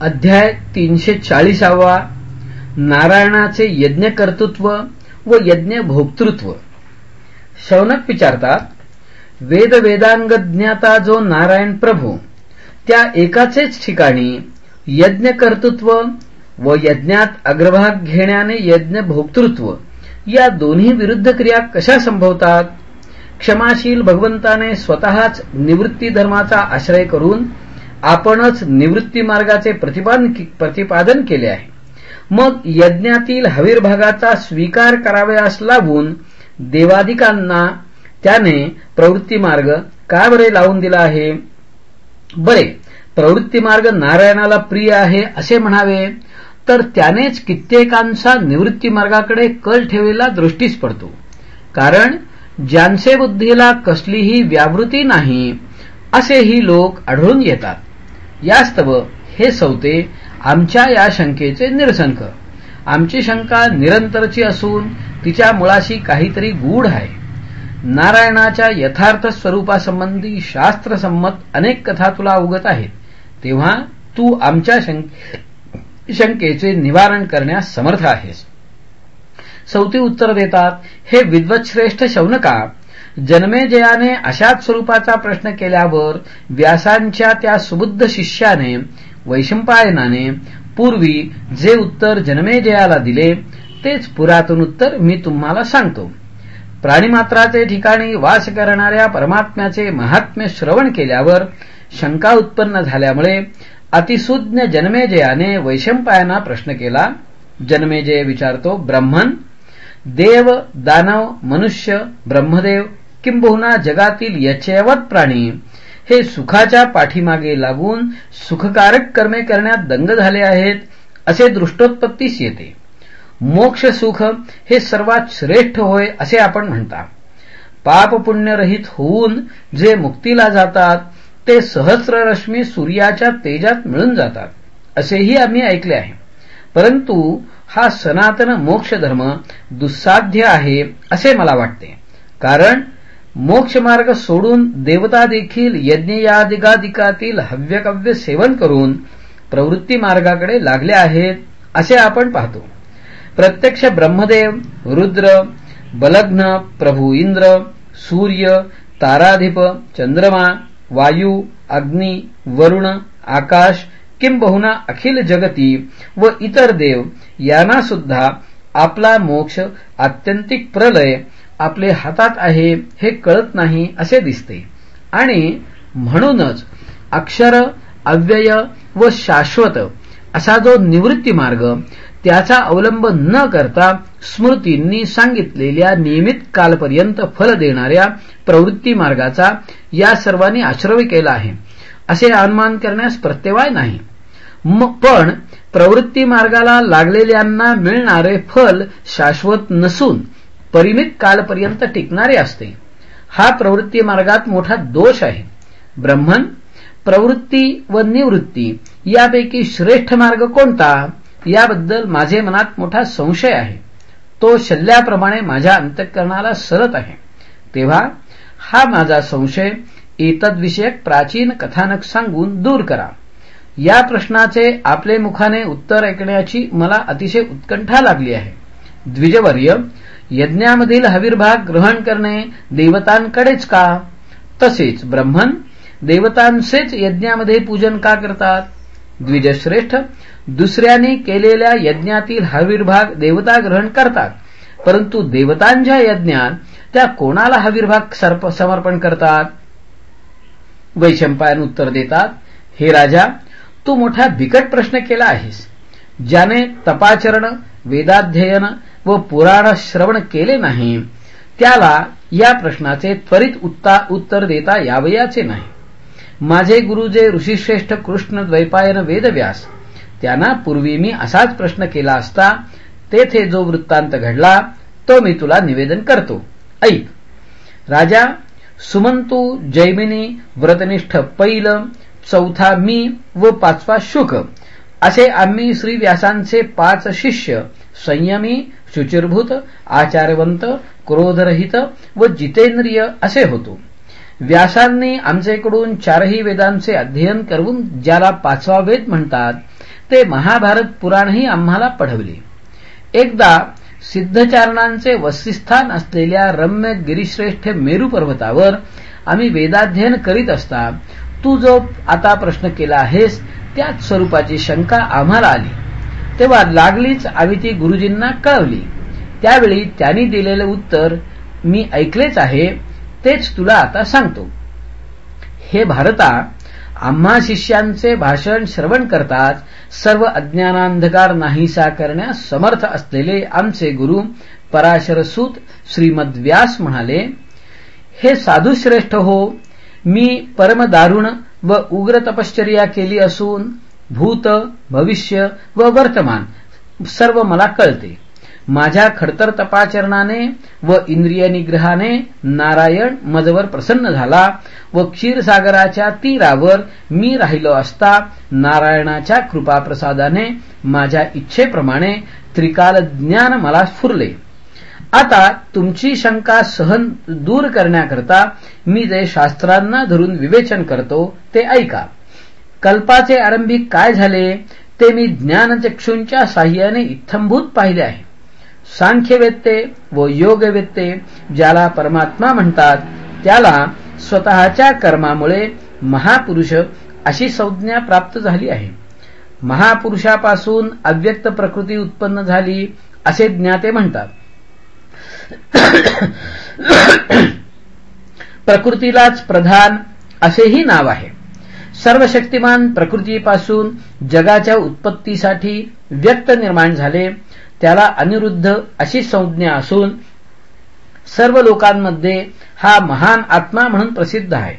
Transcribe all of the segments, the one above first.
अध्याय तीनशे चाळीसावा नारायणाचे यज्ञकर्तृत्व व यज्ञ भोक्तृत्व शौनक विचारतात वेद वेदांगज्ञाता जो नारायण प्रभू त्या एकाचेच ठिकाणी यज्ञकर्तृत्व व यज्ञात अग्रभाग घेण्याने यज्ञ भोक्तृत्व या दोन्ही विरुद्ध क्रिया कशा संभवतात? क्षमाशील भगवंताने स्वतःच निवृत्ती धर्माचा आश्रय करून आपणच निवृत्ती मार्गाचे प्रतिपादन केले आहे. मग यज्ञातील हवीरभागाचा स्वीकार करावयास लावून देवाधिकांना त्याने प्रवृत्ती मार्ग का बरे लावून दिला आहे? बरे प्रवृत्ती मार्ग नारायणाला प्रिय आहे असे म्हणावे तर त्यानेच कित्येकांचा निवृत्ती मार्गाकडे कल ठेवलेला दृष्टीस पडतो. कारण ज्यांचे बुद्धीला कसलीही व्यावृत्ती नाही असेही लोक आढळून येतात. यास्तव हे सौते आमच्या या शंकेचे निरसन कर आमची शंका निरंतरची असून तिच्या मुळाशी काहीतरी गूढ आहे. नारायणाच्या यथार्थ स्वरूपासंबंधी शास्त्रसंमत अनेक कथा तुला अवगत आहेत. तेव्हा तू आमच्या शंकेचे निवारण करण्यास समर्थ आहेस. सौती उत्तर देतात हे विद्वत्श्रेष्ठ शौनका जन्मेजयाने अशाच स्वरूपाचा प्रश्न केल्यावर व्यासांच्या त्या सुबुद्ध शिष्याने वैशंपायनाने पूर्वी जे उत्तर जन्मेजयाला दिले तेच पुरातन उत्तर मी तुम्हाला सांगतो. प्राणीमात्राचे ठिकाणी वास करणाऱ्या परमात्म्याचे महात्म्य श्रवण केल्यावर शंका उत्पन्न झाल्यामुळे अतिसूज्ञ जन्मेजयाने वैशंपायना प्रश्न केला. जन्मेजय विचारतो ब्रह्मन देव दानव मनुष्य ब्रह्मदेव किंबहुना जगातील यचयवत प्राणी हे सुखाच्या पाठीमागे लागून सुखकारक कर्मे करण्यात दंग झाले आहेत असे दृष्टोत्पत्तीस येते मोक्ष सुख हे सर्वात श्रेष्ठ होय असे आपण म्हणता. पाप पुण्यरहित होऊन जे मुक्तीला जातात ते सहस्ररश्मी सूर्याच्या तेजात मिळून जातात असेही आम्ही ऐकले आहे. परंतु हा सनातन मोक्ष धर्म दुस्साध्य आहे असे मला वाटते. कारण मोक्षमार्ग सोडून देवता देखील यज्ञयादिकादिकातील हव्यकव्य सेवन करून प्रवृत्ती मार्गाकडे लागले आहेत असे आपण पाहतो. प्रत्यक्ष ब्रह्मदेव रुद्र बलग्न प्रभू इंद्र सूर्य ताराधिप चंद्रमा वायू अग्नी वरुण आकाश किंबहुना अखिल जगती व इतर देव यांना सुद्धा आपला मोक्ष आत्यंतिक प्रलय आपले हातात आहे हे कळत नाही असे दिसते. आणि म्हणूनच अक्षर अव्यय व शाश्वत असा जो निवृत्ती मार्ग त्याचा अवलंब न करता स्मृतींनी सांगितलेल्या नियमित कालपर्यंत फल देणाऱ्या प्रवृत्ती मार्गाचा या सर्वांनी आश्रय केला आहे. असे अनुमान करण्यास प्रत्यवाय नाही. पण प्रवृत्ती मार्गाला लागलेल्यांना मिळणारे फल शाश्वत नसून परिमित कालपर्यंत टिकणारे असते. हा प्रवृत्ती मार्गात मोठा दोष आहे. ब्रह्मन प्रवृत्ती व निवृत्ती यापैकी श्रेष्ठ मार्ग कोणता? याबद्दल माझे मनात मोठा संशय आहे. तो शल्ल्याप्रमाणे माझ्या अंतःकरणाला सरत आहे. तेव्हा हा माझा संशय एतद्विषयक प्राचीन कथानक सांगून दूर करा. या प्रश्नाचे आपले मुखाने उत्तर ऐकण्याची मला अतिशय उत्कंठा लागली आहे. द्विजवर्य यज्ञामधील हवीरभाग ग्रहण करणे देवतांकडेच का? तसेच ब्रह्मन देवतांचेच यज्ञामध्ये पूजन का करतात? द्विजश्रेष्ठ दुसऱ्याने केलेल्या यज्ञातील हवीरभाग देवता ग्रहण करतात परंतु देवतांच्या यज्ञात त्या कोणाला हवीरभाग समर्पण करतात? वैशंपायन उत्तर देतात हे राजा तू मोठा बिकट प्रश्न केला आहेस ज्याने तपाचरण वेदाध्ययन व पुराण श्रवण केले नाही त्याला या प्रश्नाचे त्वरित उत्तर देता यावयाचे नाही. माझे गुरु जे ऋषीश्रेष्ठ कृष्ण द्वैपायन वेदव्यास त्यांना पूर्वी मी असाच प्रश्न केला असता तेथे जो वृत्तांत घडला तो मी तुला निवेदन करतो. ऐक. राजा सुमंतू जैमिनी व्रतनिष्ठ पैल चौथा मी व पाचवा शुक असे आम्ही श्री व्यासांचे पाच शिष्य संयमी शुचिर्भूत आचारवंत क्रोधरहित व जितेंद्रिय असे होतो. व्यासांनी आमच्याकडून चारही वेदांचे अध्ययन करून ज्याला पाचवा वेद म्हणतात ते महाभारत पुराणही आम्हाला पढवले. एकदा सिद्धचारणांचे वसिस्थान असलेल्या रम्य गिरीश्रेष्ठ मेरू पर्वतावर आम्ही वेदाध्ययन करीत असता तू जो आता प्रश्न केला आहेस त्याच स्वरूपाची शंका आम्हाला आली. तेव्हा लागलीच आम्ही ती गुरुजींना कळवली. त्यावेळी त्यांनी दिलेले उत्तर मी ऐकलेच आहे तेच तुला आता सांगतो. हे भारता आम्हा शिष्यांचे भाषण श्रवण करताच सर्व अज्ञानांधकार नाहीसा करण्यास समर्थ असलेले आमचे गुरु पराशरसूत श्रीमद व्यास म्हणाले हे साधुश्रेष्ठ हो मी परमदारुण व उग्र तपश्चर्या केली असून भूत भविष्य व वर्तमान सर्व मला कळते. माझ्या खडतर तपाचरणाने व इंद्रिय निग्रहाने नारायण मजवर प्रसन्न झाला व क्षीरसागराच्या तीरावर मी राहिलो असता नारायणाच्या कृपाप्रसादाने माझ्या इच्छेप्रमाणे त्रिकाल ज्ञान मला स्फुरले. आता तुमची शंका सहन दूर करण्याकरता मी जे शास्त्रांना धरून विवेचन करतो ते ऐका. कल्पाचे आरंभिक काय झाले ते मी ज्ञानचक्षूंच्या साह्याने इत्थंभूत पाहिले आहे. सांख्यवेत्ते व योगवेत्ते ज्याला परमात्मा म्हणतात त्याला स्वतःच्या कर्मामुळे महापुरुष अशी संज्ञा प्राप्त झाली आहे. महापुरुषापासून अव्यक्त प्रकृती उत्पन्न झाली असे ज्ञाते म्हणतात. प्रकृतीलाच प्रधान असेही नाव आहे. सर्व शक्तिमान प्रकृतीपासून जगाच्या उत्पत्तीसाठी व्यक्त निर्माण झाले. त्याला अनिरुद्ध अशी संज्ञा असून सर्व लोकांमध्ये हा महान आत्मा म्हणून प्रसिद्ध आहे.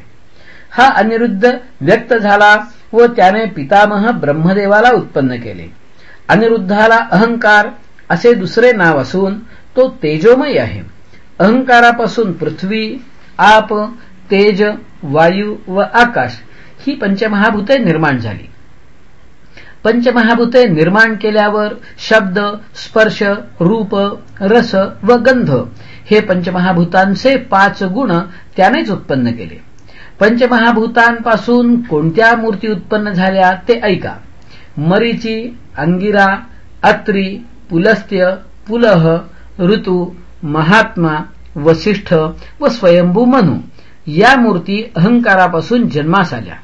हा अनिरुद्ध व्यक्त झाला व त्याने पितामह ब्रह्मदेवाला उत्पन्न केले. अनिरुद्धाला अहंकार असे दुसरे नाव असून तो तेजोमय आहे. अहंकारापासून पृथ्वी आप तेज वायू व आकाश ही पंचमहाभूते निर्माण झाली. पंचमहाभूते निर्माण केल्यावर शब्द स्पर्श रूप रस व गंध हे पंचमहाभूतांचे पाच गुण त्यानेच उत्पन्न केले. पंचमहाभूतांपासून कोणत्या मूर्ती उत्पन्न झाल्या ते ऐका. मरीची अंगिरा अत्री पुलस्त्य पुलह ऋतू महात्मा वसिष्ठ व स्वयंभू मनु या मूर्ती अहंकारापासून जन्मास आल्या.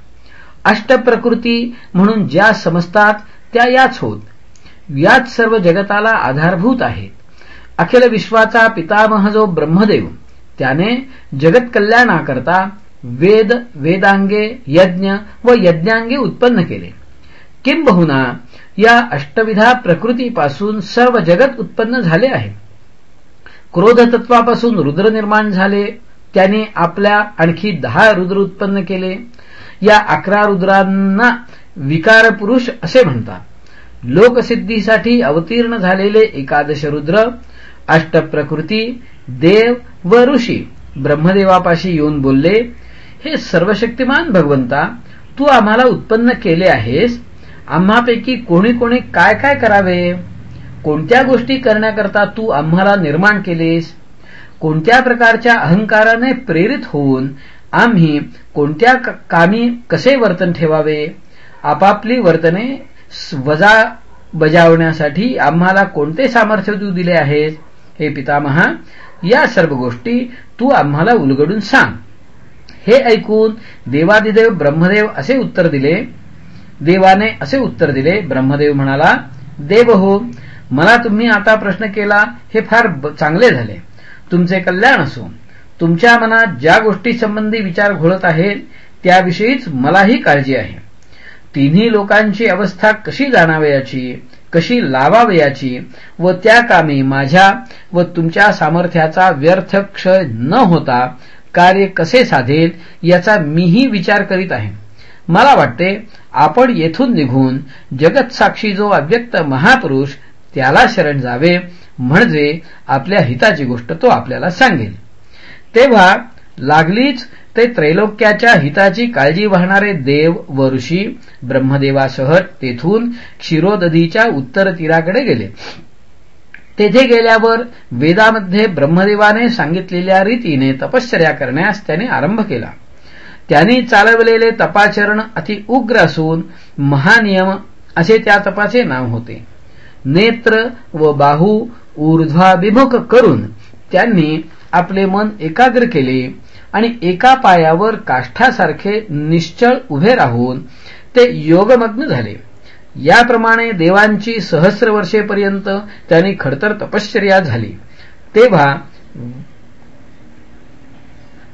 अष्टप्रकृती म्हणून ज्या समजतात त्या याच होत. याच सर्व जगताला आधारभूत आहेत. अखिल विश्वाचा पितामह जो ब्रह्मदेव त्याने जगत कल्याणाकरता वेद वेदांगे यज्ञ व यज्ञांगे उत्पन्न केले. किंबहुना या अष्टविधा प्रकृतीपासून सर्व जगत उत्पन्न झाले आहे. क्रोधतत्वापासून रुद्र निर्माण झाले त्याने आपल्या आणखी दहा रुद्र उत्पन्न केले. या अकरा रुद्रांना विकार पुरुष असे म्हणतात. लोकसिद्धीसाठी अवतीर्ण झालेले एकादश रुद्र अष्टप्रकृती देव व ऋषी ब्रह्मदेवापाशी येऊन बोलले हे सर्वशक्तिमान भगवंता तू आम्हाला उत्पन्न केले आहेस. आम्हापैकी कोणी कोणी काय काय करावे? कोणत्या गोष्टी करण्याकरता तू आम्हाला निर्माण केलेस? कोणत्या प्रकारच्या अहंकाराने प्रेरित होऊन आम्ही कोणत्या कामी कसे वर्तन ठेवावे? आपापली वर्तने वजा बजावण्यासाठी आम्हाला कोणते सामर्थ्य तू दिले आहेस हे पितामहा या सर्व गोष्टी तू आम्हाला उलगडून सांग. हे ऐकून देवादिदेव ब्रह्मदेव असे उत्तर दिले. देवाने असे उत्तर दिले. ब्रह्मदेव म्हणाला देव हो मला तुम्ही आता प्रश्न केला हे फार चांगले झाले. तुमचे कल्याण असो. तुमच्या मनात ज्या गोष्टीसंबंधी विचार घोळत आहेत त्याविषयीच मलाही काळजी आहे. तिन्ही लोकांची अवस्था कशी जाणावयाची कशी लावावयाची व त्या कामी माझ्या व तुमच्या सामर्थ्याचा व्यर्थ क्षय न होता कार्य कसे साधेल याचा मीही विचार करीत आहे. मला वाटते आपण येथून निघून जगत साक्षी जो अव्यक्त महापुरुष त्याला शरण जावे म्हणजे आपल्या हिताची गोष्ट तो आपल्याला सांगेल. तेव्हा लागलीच ते त्रैलोक्याच्या हिताची काळजी वाहणारे देव व ऋषी ब्रह्मदेवासह तेथून क्षीरोदधीच्या उत्तर तीराकडे गेले. तेथे गेल्यावर वेदामध्ये ब्रह्मदेवाने सांगितलेल्या रीतीने तपश्चर्या करण्यास त्याने आरंभ केला. त्यांनी चालवलेले तपाचरण अति उग्र असून महानियम असे त्या तपाचे नाव होते. नेत्र व बाहू ऊर्ध्वाभिमुख करून त्यांनी आपले मन एकाग्र केले आणि एका पायावर काष्ठासारखे निश्चळ उभे राहून ते योगमग्न झाले. याप्रमाणे देवांची सहस्र वर्षेपर्यंत त्यांनी खडतर तपश्चर्या झाली. तेव्हा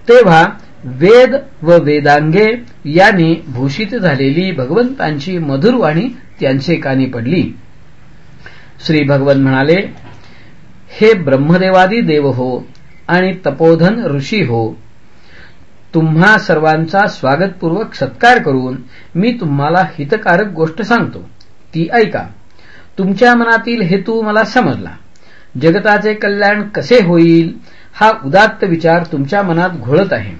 तेव्हा वेद व वेदांगे यांनी भूषित झालेली भगवंतांची मधुरवाणी त्यांचे कानी पडली. श्री भगवन म्हणाले हे ब्रह्मदेवादी देव हो आणि तपोधन ऋषी हो. तुम्हा सर्वांचा स्वागतपूर्वक सत्कार करून मी तुम्हाला हितकारक गोष्ट सांगतो. ती ऐका. तुमच्या मनातील हेतू मला समजला. जगताचे कल्याण कसे होईल हा उदात्त विचार तुमच्या मनात घोळत आहे.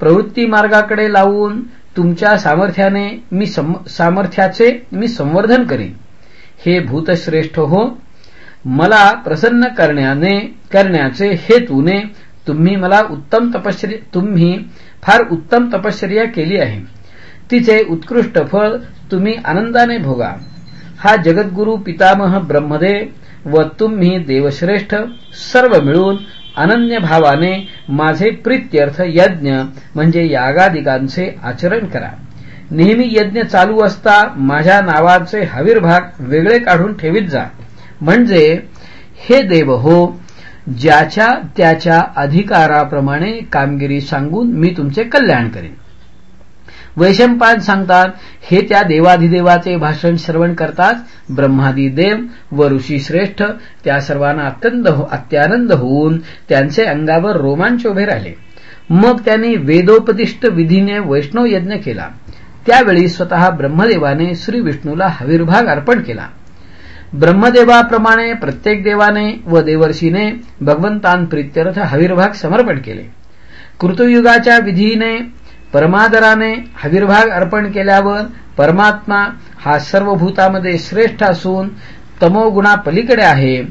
प्रवृत्ती मार्गाकडे लावून तुमच्या सामर्थ्याने मी सम सामर्थ्याचे मी संवर्धन करेन. हे भूतश्रेष्ठ हो मला प्रसन्न करण्याने करण्याचे हेतूने तुम्ही मला उत्तम तपश्चर्या तुम्ही फार उत्तम तपश्चर्या केली आहे. तिचे उत्कृष्ट फळ तुम्ही आनंदाने भोगा. हा जगद्गुरु पितामह ब्रह्मदेव व तुम्ही देवश्रेष्ठ सर्व मिळून अनन्य भावाने माझे प्रित्यर्थ यज्ञ म्हणजे यागादिकांचे आचरण करा. नेहमी यज्ञ चालू असता माझ्या नावाचे हवीरभाग वेगळे काढून ठेवीत जा. म्हणजे हे देव हो ज्याच्या त्याच्या अधिकाराप्रमाणे कामगिरी सांगून मी तुमचे कल्याण करेन. वैशंपाद सांगतात हे त्या देवाधिदेवाचे भाषण श्रवण करताच ब्रह्मादी देव व ऋषी श्रेष्ठ त्या सर्वांना अत्यंत हो, अत्यानंद होऊन त्यांचे अंगावर रोमांच उभे राहिले. मग त्यांनी वेदोपदिष्ट विधीने वैष्णव यज्ञ केला. त्यावेळी स्वतः ब्रह्मदेवाने श्री विष्णूला हविर्भाग अर्पण केला. ब्रह्मदेवाप्रमाणे प्रत्येक देवाने व देवर्षीने भगवंतांप्रित्यर्थ हविर्भाग समर्पण केले. कृतयुगाच्या विधीने परमादराने हविर्भाग अर्पण केल्यावर परमात्मा हा सर्व भूतामध्ये श्रेष्ठ असून तमोगुणापलीकडे आहे.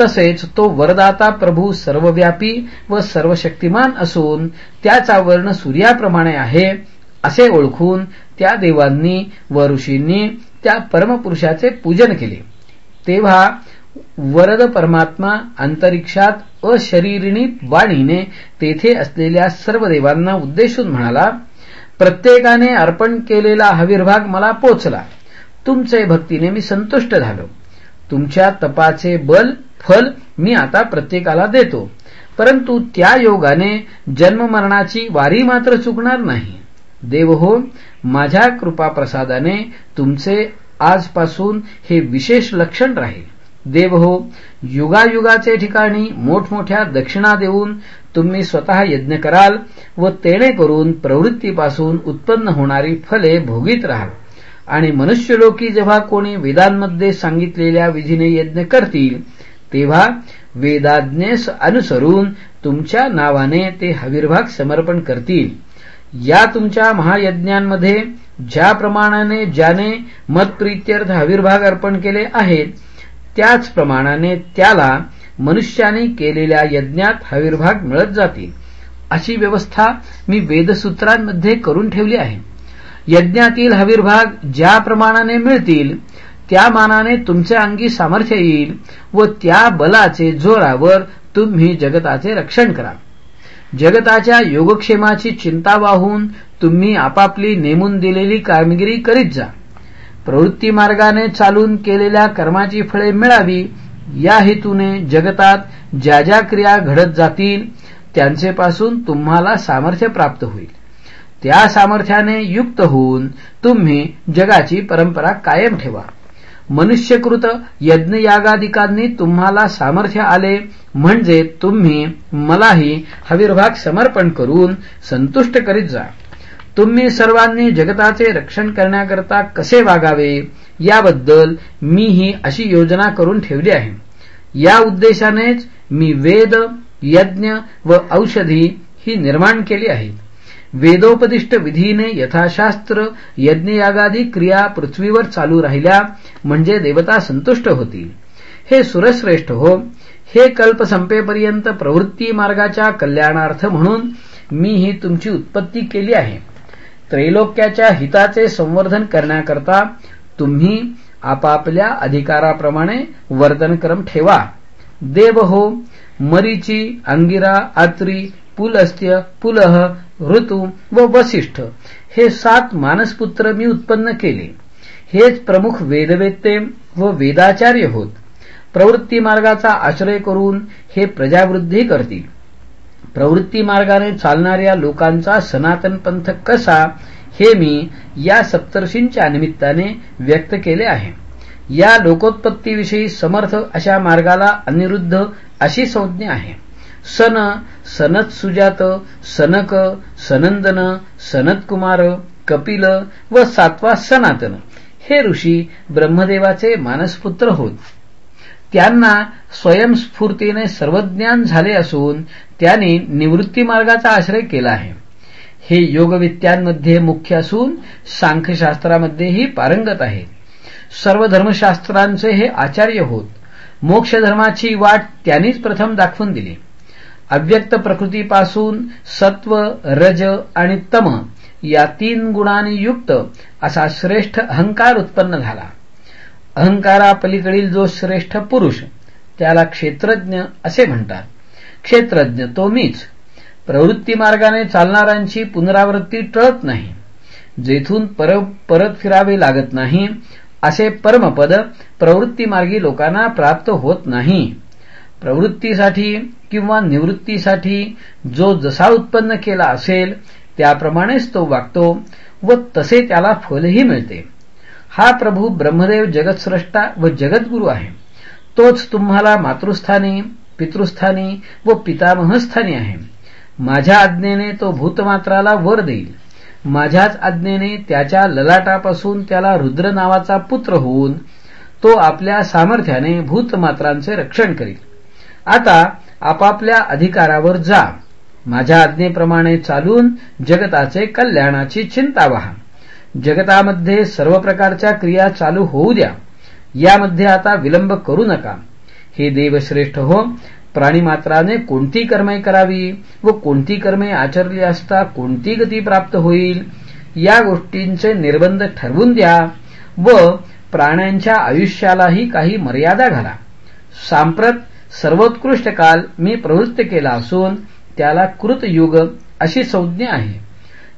तसेच तो वरदाता प्रभू सर्वव्यापी व सर्वशक्तिमान असून त्याचा वर्ण सूर्याप्रमाणे आहे असे ओळखून त्या देवांनी व ऋषींनी त्या परमपुरुषाचे पूजन केले. तेव्हा वरद परमात्मा अंतरिक्षात अशरीरिणी वाणीने तेथे असलेल्या सर्व देवांना उद्देशून म्हणाला प्रत्येकाने अर्पण केलेला हविर्भाग मला पोचला. तुमचे भक्तीने मी संतुष्ट झालो. तुमच्या तपाचे बल फल मी आता प्रत्येकाला देतो. परंतु त्या योगाने जन्ममरणाची वारी मात्र चुकणार नाही. देव हो माझ्या कृपाप्रसादाने तुमचे आजपासून हे विशेष लक्षण राहील. देव हो युगायुगाचे ठिकाणी मोठमोठ्या दक्षिणा देऊन तुम्ही स्वतः यज्ञ कराल व तेणे करून प्रवृत्तीपासून उत्पन्न होणारी फले भोगीत राहाल. आणि मनुष्यलोकी जेव्हा कोणी वेदांमध्ये सांगितलेल्या विधीने यज्ञ करतील तेव्हा वेदाज्ञेस अनुसरून तुमच्या नावाने ते हविर्भाग समर्पण करतील. या तुमच्या महायज्ञांमध्ये ज्या प्रमाणाने ज्याने मतप्रित्यर्थ आविर्भाग अर्पण केले आहेत त्याच प्रमाणाने त्याला मनुष्याने केलेल्या यज्ञात हविर्भाग मिळत जातील. अशी व्यवस्था मी वेदसूत्रांमध्ये करून ठेवली आहे. यज्ञातील हविर्भाग ज्या प्रमाणाने मिळतील त्या मानाने तुमचे अंगी सामर्थ्य येईल व त्या बलाचे जोरावर तुम्ही जगताचे रक्षण करा. जगताच्या योगक्षेमाची चिंता वाहून तुम्ही आपापली नेमून दिलेली कामगिरी करीत जा. प्रवृत्ती मार्गाने चालून केलेल्या कर्माची फळे मिळावी या हेतूने जगतात ज्या ज्या क्रिया घडत जातील त्यांचेपासून तुम्हाला सामर्थ्य प्राप्त होईल. त्या सामर्थ्याने युक्त होऊन तुम्ही जगाची परंपरा कायम ठेवा. मनुष्यकृत यज्ञयागादिकांनी तुम्हाला सामर्थ्य आले म्हणजे तुम्ही मलाही हविर्भाग समर्पण करून संतुष्ट करीत जा. तुम्ही सर्वांनी जगताचे रक्षण करण्याकरता कसे वागावे? याबद्दल मी ही अशी योजना करून ठेवली आहे. या उद्देशानेच मी वेद यज्ञ व औषधी ही निर्माण केली आहे. वेदोपदिष्ट विधीने यथाशास्त्र यज्ञयागादी क्रिया पृथ्वीवर चालू राहिल्या म्हणजे देवता संतुष्ट होतील. हे सुरश्रेष्ठ हो. हे कल्प संपेपर्यंत प्रवृत्ती मार्गाच्या कल्याणार्थ म्हणून मी ही तुमची उत्पत्ती केली आहे. त्रैलोक्याच्या हिताचे संवर्धन करण्याकरता तुम्ही आपापल्या अधिकाराप्रमाणे वर्तनक्रम ठेवा. देव हो मरीची अंगिरा आत्री पुलस्त्य पुलह ऋतू व वसिष्ठ हे सात मानसपुत्र मी उत्पन्न केले. हेच प्रमुख वेदवेत्ते व वेदाचार्य होत. प्रवृत्ती मार्गाचा आश्रय करून हे प्रजावृद्धी करतील. प्रवृत्ती मार्गाने चालणाऱ्या लोकांचा सनातन पंथ कसा हे मी या सप्तर्षींच्या निमित्ताने व्यक्त केले आहे. या लोकोत्पत्तीविषयी समर्थ अशा मार्गाला अनिरुद्ध अशी संज्ञा आहे. सन सनत सुजात सनक सनंदन सनतकुमार कपिल व सातवा सनातन. हे ऋषी ब्रह्मदेवाचे मानसपुत्र होत. त्यांना स्वयंस्फूर्तीने सर्वज्ञान झाले असून त्यांनी निवृत्ती मार्गाचा आश्रय केला आहे. हे योगविद्यांमध्ये मुख्य असून सांख्यशास्त्रामध्येही पारंगत आहे. सर्व धर्मशास्त्रांचे हे आचार्य होत. मोक्षधर्माची वाट त्यांनीच प्रथम दाखवून दिली. अव्यक्त प्रकृतीपासून सत्व रज आणि तम या तीन गुणांनी युक्त असा श्रेष्ठ अहंकार उत्पन्न झाला. अहंकारापलीकडील जो श्रेष्ठ पुरुष त्याला क्षेत्रज्ञ असे म्हणतात. क्षेत्रज्ञ तो मीच. प्रवृत्ती मार्गाने चालणाऱ्यांची पुनरावृत्ती टळत नाही. जेथून पर परत फिरावे लागत नाही असे परमपद प्रवृत्तीमार्गी लोकांना प्राप्त होत नाही. प्रवृत्तीसाठी किंवा निवृत्तीसाठी जो जसा उत्पन्न केला असेल त्याप्रमाणेच तो वागतो व तसे त्याला फलही मिळते. हा प्रभू ब्रह्मदेव जगतस्रष्टा व जगद्गुरु आहे. तोच तुम्हाला मातृस्थानी पितृस्थानी व पितामहस्थानी आहे. माझ्या आज्ञेने तो भूतमात्राला वर देईल. माझ्याच आज्ञेने त्याच्या ललाटापासून त्याला रुद्र नावाचा पुत्र होऊन तो आपल्या सामर्थ्याने भूतमात्रांचे रक्षण करील. आता आपापल्या अधिकारावर जा. माझ्या आज्ञेप्रमाणे चालून जगताचे कल्याणाची चिंता व्हा. जगतामध्ये सर्व प्रकारच्या क्रिया चालू होऊ द्या. यामध्ये आता विलंब करू नका. हे देवश्रेष्ठ हो प्राणीमात्राने कोणती कर्मे करावी व कोणती कर्मे आचरली असता कोणती गती प्राप्त होईल? या गोष्टींचे निर्बंध ठरवून द्या व प्राण्यांच्या आयुष्यालाही काही मर्यादा घाला. सांप्रत सर्वोत्कृष्ट काल मी प्रवृत्त केला असून त्याला कृतयुग अशी संज्ञा आहे.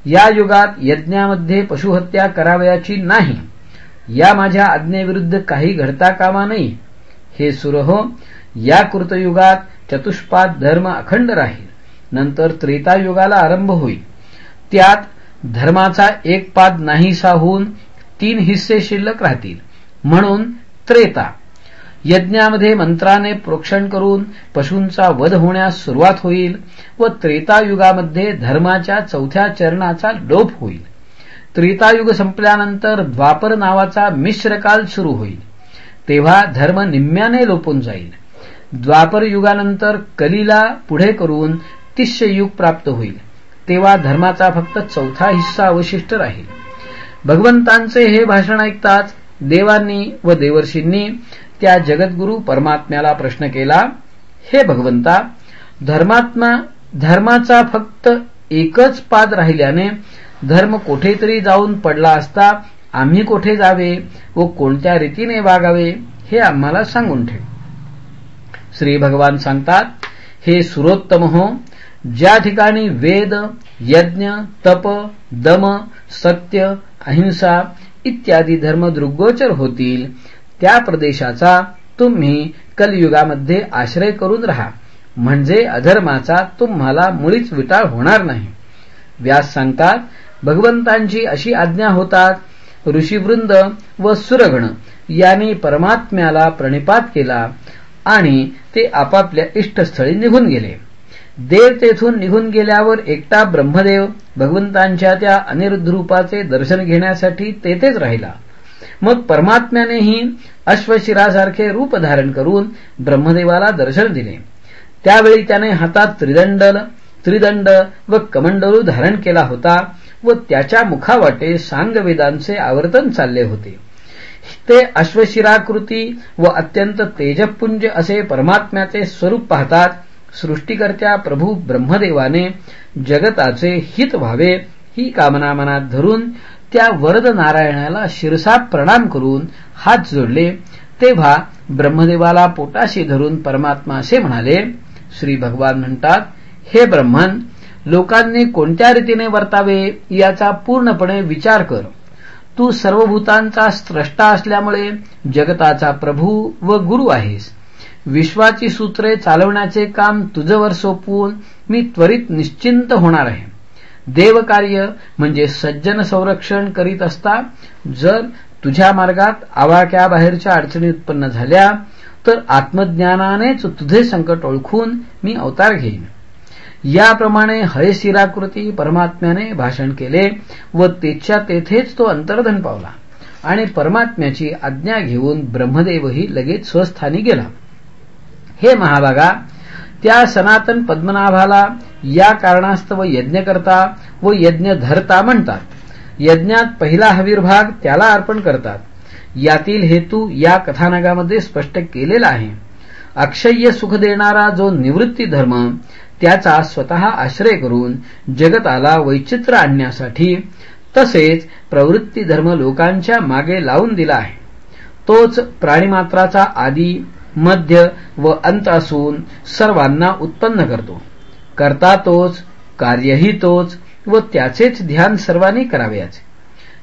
या युगात यज्ञामध्ये पशुहत्या करावयाची नाही. या माझ्या आज्ञेविरुद्ध काही घडता कामा नाही हे सुरहो या कृतयुगात चतुष्पाद धर्म अखंड राहील. नंतर त्रेतायुगाला आरंभ होईल. त्यात धर्माचा एक पाद नाहीसा होऊन तीन हिस्से शिल्लक राहतील. म्हणून त्रेता. यज्ञामध्ये मंत्राने प्रोक्षण करून पशूंचा वध होण्यास सुरुवात होईल व त्रेतायुगामध्ये धर्माच्या चौथ्या चरणाचा लोप होईल. त्रेतायुग संपल्यानंतर द्वापर नावाचा मिश्रकाल सुरू होईल. तेव्हा धर्म निम्म्याने लोपून जाईल. द्वापर युगानंतर कलीला पुढे करून तिश्य युग प्राप्त होईल. तेव्हा धर्माचा फक्त चौथा हिस्सा अवशिष्ट राहील. भगवंतांचे हे भाषण ऐकताच देवांनी व देवर्षींनी त्या जगद्गुरु परमात्म्याला प्रश्न केला हे भगवंता धर्मात्मा धर्माचा फक्त एकच पाद राहिल्याने धर्म कोठेतरी जाऊन पडला असता आम्ही कोठे जावे व कोणत्या रीतीने वागावे हे आम्हाला सांगून ठेव. श्री भगवान सांगतात हे सुरोत्तम हो ज्या ठिकाणी वेद यज्ञ तप दम सत्य अहिंसा इत्यादी धर्म दृग्गोचर होतील त्या प्रदेशाचा तुम्ही कलयुगामध्ये आश्रय करून राहा. म्हणजे अधर्माचा तुम्हाला मुळीच विटाळ होणार नाही. व्यास सांगतात भगवंतांची अशी आज्ञा होतात ऋषीवृंद व सुरगण यांनी परमात्म्याला प्रणिपात केला आणि ते आपापल्या इष्टस्थळी निघून गेले. देव तेथून निघून गेल्यावर एकटा ब्रह्मदेव भगवंतांच्या त्या अनिरुद्ध रूपाचे दर्शन घेण्यासाठी तेथेच राहिला. मग परमात्म्यानेही अश्वशिरासारखे रूप धारण करून ब्रह्मदेवाला दर्शन दिले. त्यावेळी त्याने हातात त्रिदंड त्रिदंड व कमंडलू धारण केला होता व त्याच्या मुखावाटे सांगवेदांचे आवर्तन चालले होते. ते अश्वशिराकृती व अत्यंत तेजपुंज असे परमात्म्याचे स्वरूप पाहतात सृष्टीकर्त्या प्रभू ब्रह्मदेवाने जगताचे हित व्हावे ही कामना मनात धरून त्या वरद नारायणाला शिरसा प्रणाम करून हात जोडले. तेव्हा ब्रह्मदेवाला पोटाशी धरून परमात्मा असे म्हणाले श्री भगवान म्हणतात हे ब्रह्मन लोकांनी कोणत्या रीतीने वर्तावे याचा पूर्णपणे विचार कर. तू सर्वभूतांचा स्रष्टा असल्यामुळे जगताचा प्रभू व गुरु आहेस. विश्वाची सूत्रे चालवण्याचे काम तुझवर सोपवून मी त्वरित निश्चिंत होणार आहे. देवकार्य म्हणजे सज्जन संरक्षण करीत असता जर तुझ्या मार्गात आवाक्या बाहेरच्या अडचणी उत्पन्न झाल्या तर आत्मज्ञानानेच तुझे संकट ओळखून मी अवतार घेईन. याप्रमाणे हयशिराकृती परमात्म्याने भाषण केले व तेच्या तेथेच तो अंतर्धन पावला आणि परमात्म्याची आज्ञा घेऊन ब्रह्मदेवही लगेच स्वस्थानी गेला. हे महाभागा त्या सनातन पद्मनाभाला या कारणास्तव यज्ञकर्ता व यज्ञ धरता म्हणतात. यज्ञात पहिला हवीर्भाग त्याला अर्पण करतात. यातील हेतू या कथानकामध्ये स्पष्ट केलेला आहे. अक्षय्य सुख देणारा जो निवृत्ती धर्म त्याचा स्वतः आश्रय करून जगताला वैचित्र आणण्यासाठी तसेच प्रवृत्ती धर्म लोकांच्या मागे लावून दिला आहे. तोच प्राणीमात्राचा आदी मध्य व अंत असून सर्वांना उत्पन्न करतो. करता तोच कार्यही तोच व त्याचेच ध्यान सर्वांनी करावेच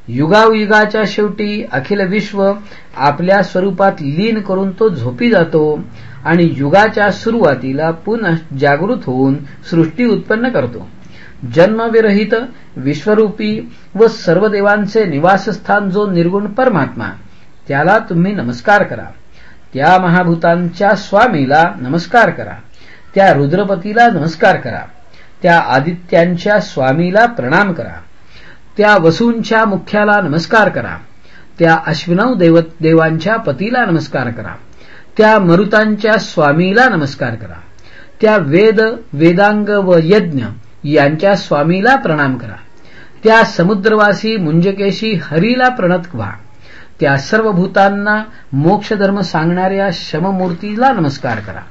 युगायुगाच्या शेवटी अखिल विश्व आपल्या स्वरूपात लीन करून तो झोपी जातो आणि युगाच्या सुरुवातीला पुन्हा जागृत होऊन सृष्टी उत्पन्न करतो. जन्मविरहित विश्वरूपी व सर्व देवांचे निवासस्थान जो निर्गुण परमात्मा त्याला तुम्ही नमस्कार करा. त्या महाभूतांच्या स्वामीला नमस्कार करा. त्या रुद्रपतीला नमस्कार करा. त्या आदित्यांच्या स्वामीला प्रणाम करा. त्या वसूंच्या मुख्याला नमस्कार करा. त्या अश्विनव देवांच्या पतीला नमस्कार करा. त्या मरुतांच्या स्वामीला नमस्कार करा. त्या वेद वेदांग व यज्ञ यांच्या स्वामीला प्रणाम करा. त्या समुद्रवासी मुंजकेशी हरीला प्रणत व्हा त्या सर्व भूतांना मोक्षधर्म सांगणाऱ्या शममूर्तीला नमस्कार करा.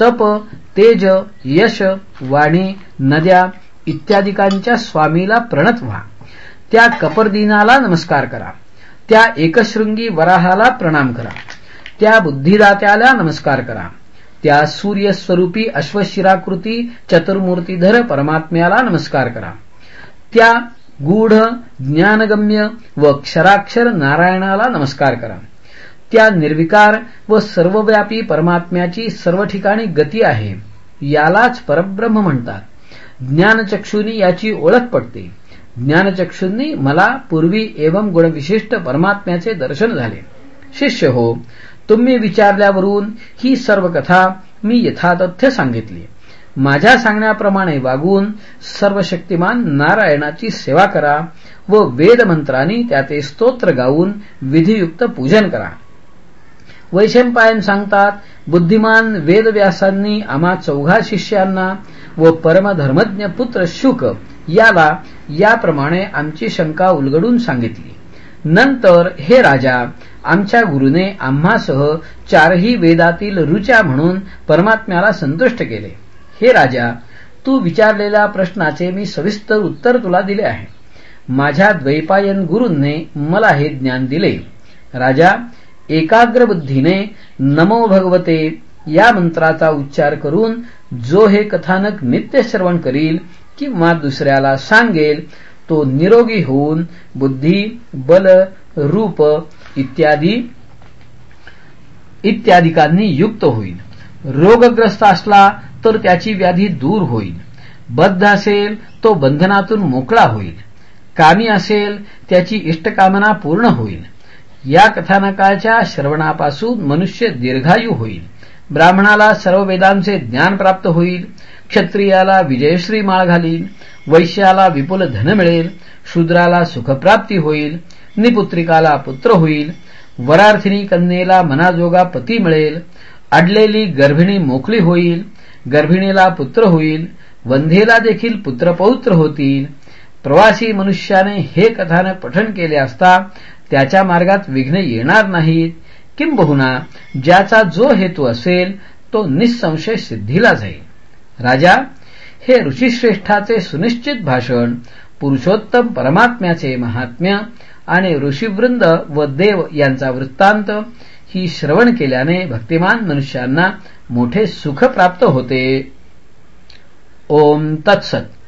तप तेज यश वाणी नद्या इत्यादिकांच्या स्वामीला प्रणत व्हा. त्या कपर्दिनाला नमस्कार करा. त्या एकशृंगी वराहाला प्रणाम करा. त्या बुद्धिदात्याला नमस्कार करा. त्या सूर्यस्वरूपी अश्वशिराकृती चतुर्मूर्तीधर परमात्म्याला नमस्कार करा. त्या गूढ ज्ञानगम्य व क्षराक्षर नारायणाला नमस्कार करा. त्या निर्विकार व सर्वव्यापी परमात्म्याची सर्व ठिकाणी गती आहे यालाच परब्रह्म म्हणतात. ज्ञानचक्षुनी याची ओळख पडते. ज्ञानचक्षूंनी मला पूर्वी एवं गुणविशिष्ट परमात्म्याचे दर्शन झाले. शिष्य हो तुम्ही विचारल्यावरून ही सर्व कथा मी यथातथ्य सांगितली. माझ्या सांगण्याप्रमाणे वागून सर्व शक्तिमान नारायणाची सेवा करा व वेदमंत्रांनी त्याचे स्तोत्र गाऊन विधियुक्त पूजन करा. वैशंपायन सांगतात बुद्धिमान वेदव्यासांनी आम्हा चौघा शिष्यांना व परमधर्मज्ञ पुत्र शुक याला याप्रमाणे आमची शंका उलगडून सांगितली. नंतर हे राजा आमच्या गुरुने आम्हासह चारही वेदातील रुचा म्हणून परमात्म्याला संतुष्ट केले. हे राजा तू विचारलेल्या प्रश्नाचे मी सविस्तर उत्तर तुला दिले आहे. माझ्या द्वैपायन गुरूंनी मला हे ज्ञान दिले. राजा एकाग्र बुद्धीने नमो भगवते या मंत्राचा उच्चार करून जो हे कथानक नित्य श्रवण करील किंवा दुसऱ्याला सांगेल तो निरोगी होऊन बुद्धी बल रूप इत्यादी इत्यादिकांनी युक्त होईल. रोगग्रस्त असला तर त्याची व्याधी दूर होईल. बद्ध असेल तो बंधनातून मोकळा होईल. कामी असेल त्याची इष्टकामना पूर्ण होईल. या कथानकाच्या श्रवणापासून मनुष्य दीर्घायू होईल. ब्राह्मणाला सर्व वेदांचे ज्ञान प्राप्त होईल. क्षत्रियाला विजयश्री माळ घालील. वैश्याला विपुल धन मिळेल. शूद्राला सुखप्राप्ती होईल. निपुत्रिकाला पुत्र होईल. वरार्थिनी कन्येला मनाजोगा पती मिळेल. अडलेली गर्भिणी मोकळी होईल. गर्भिणीला पुत्र होईल. वंधेला देखील पुत्रपौत्र होतील. प्रवासी मनुष्याने हे कथानक पठण केले असता त्याच्या मार्गात विघ्न येणार नाहीत. किंबहुना ज्याचा जो हेतू असेल तो निसंशय सिद्धीला जाईल. राजा हे ऋषीश्रेष्ठाचे सुनिश्चित भाषण पुरुषोत्तम परमात्म्याचे महात्म्य आणि ऋषीवृंद व देव यांचा वृत्तांत ही श्रवण केल्याने भक्तिमान मनुष्यांना मोठे सुख प्राप्त होते. ओम तत्सत.